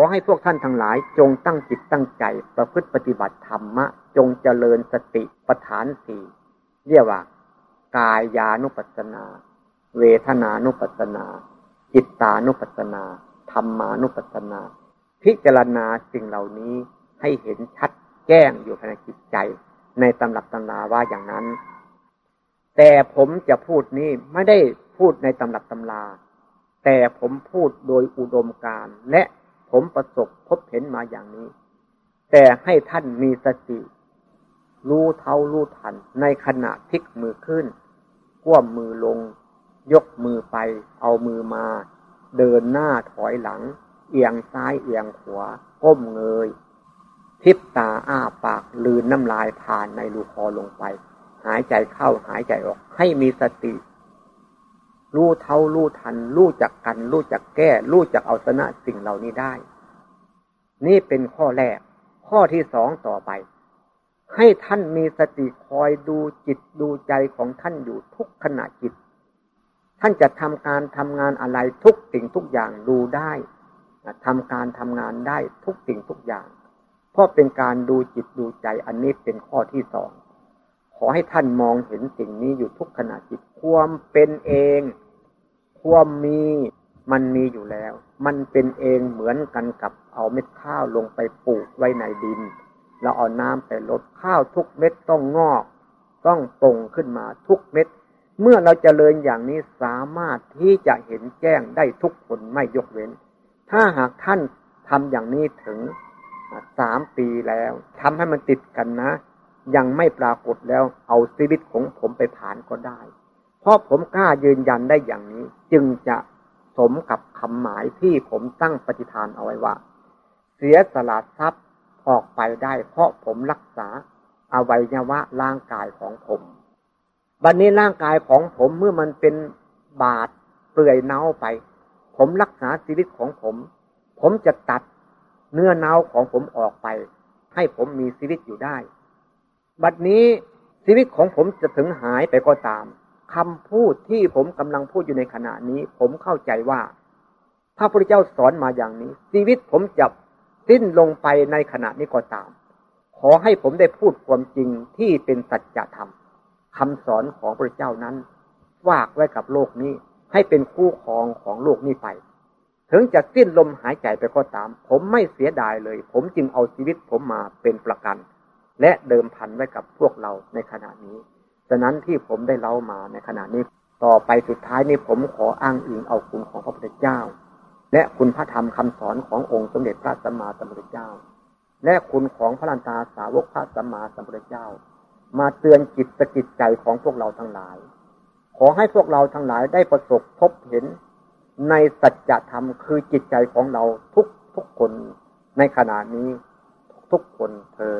อให้พวกท่านทั้งหลายจงตั้งจิตตั้งใจ ประพฤติปฏิบัติธรรมะ จงเจริญสติปัฏฐานสี่เรียกว่ากายานุปัสสนา เวทนานุปัสสนา จิตตานุปัสสนาธรรมานุปัสสนา พิจารณาสิ่งเหล่านี้ให้เห็นชัดแจ้งอยู่ภายในจิตใจ ในตำรับตำราว่าอย่างนั้น แต่ผมจะพูดนี้ไม่ได้พูดในตำรับตำราแต่ผมพูดโดยอุดมการและ ผมประสบพบเห็นมาอย่างนี้ แต่ให้ท่านมีสติ รู้เท่ารู้ทัน ในขณะพลิกมือขึ้นก้วมมือลง ยกมือไป เอามือมา เดินหน้าถอยหลัง เอียงซ้ายเอียงขวาก้มเงยทิพตาอ้าปากลืนน้ำลายผ่านในรูคอลงไป หายใจเข้าหายใจออก ให้มีสติ รู้เท่ารู้ทัน รู้จักกัน รู้จักแก้ รู้จักเอาชนะสิ่งเหล่านี้ได้ นี่เป็นข้อแรก ข้อที่สองต่อไป ให้ท่านมีสติคอยดูจิตดูใจของท่านอยู่ทุกขณะจิต ท่านจะทำการทำงานอะไรทุกสิ่งทุกอย่างดูได้ทำการทำงานได้ทุกสิ่งทุกอย่าง เพราะเป็นการดูจิตดูใจอันนี้เป็นข้อที่สองขอให้ท่านมองเห็นสิ่งนี้อยู่ทุกขณะจิตความเป็นเอง ความมีมันมีอยู่แล้ว มันเป็นเองเหมือนกันกับเอาเม็ดข้าวลงไปปลูกไว้ในดินเราเอาน้ำไปลดข้าวทุกเม็ดต้องงอก ต้องตรงขึ้นมาทุกเม็ด เมื่อเราจเจริญอย่างนี้สามารถที่จะเห็นแจ้งได้ทุกคนไม่ยกเว้น ถ้าหากท่านทำอย่างนี้ถึงสามปีแล้วทำให้มันติดกันนะ ยังไม่ปรากฏแล้วเอาชีวิตของผมไปผ่านก็ได้ ราะผมกล้ายืนยันได้อย่างนี้ จึงจะสมกับคำหมายที่ผมตั้งปฏิฐานเอาไว้ว่า เสียสละทรัพย์ออกไปได้ เพราะผมรักษาอวัยวะร่างกายของผมบัดนนี้ร่างกายของผมเมื่อมันเป็นบาดเปื่อยเน่าไป ผมรักษาชีวิตของผม ผมจะตัดเนื้อเน่าของผมออกไป ให้ผมมีชีวิตอยู่ได้ บัดนี้ชีวิตของผมจะถึงหายไปก็ตาม คำพูดที่ผมกำลังพูดอยู่ในขณะนี้ ผมเข้าใจว่าพระพุทธเจ้าสอนมาอย่างนี้ ชีวิตผมจะสิ้นลงไปในขณะนี้ก็ตาม ขอให้ผมได้พูดความจริงที่เป็นสัจธรรมคำสอนของพระเจ้านั้นฝากไว้กับโลกนี้ ให้เป็นคู่ครองของโลกนี้ไป ถึงจะสิ้นลมหายใจไปก็ตาม ผมไม่เสียดายเลย ผมจึงเอาชีวิตผมมาเป็นประกัน และเดิมพันไว้กับพวกเราในขณะนี้ ฉะนั้นที่ผมได้เล่ามาในขณะนี้ต่อไปสุดท้ายนี้ผมขออ้างอิงเอาคุณของพระพุทธเจ้า และคุณพระธรรมคำสอนขององค์สมเด็จพระสัมมาสัมพุทธเจ้า และคุณของพระลันตาสาวกพระสัมมาสัมพุทธเจ้า มาเตือนจิตสกิจใจของพวกเราทั้งหลาย ขอให้พวกเราทั้งหลายได้ประสบพบเห็น ในสัจธรรมคือจิตใจของเราทุกทุกคนในขณะนี้ทุกคนเธอ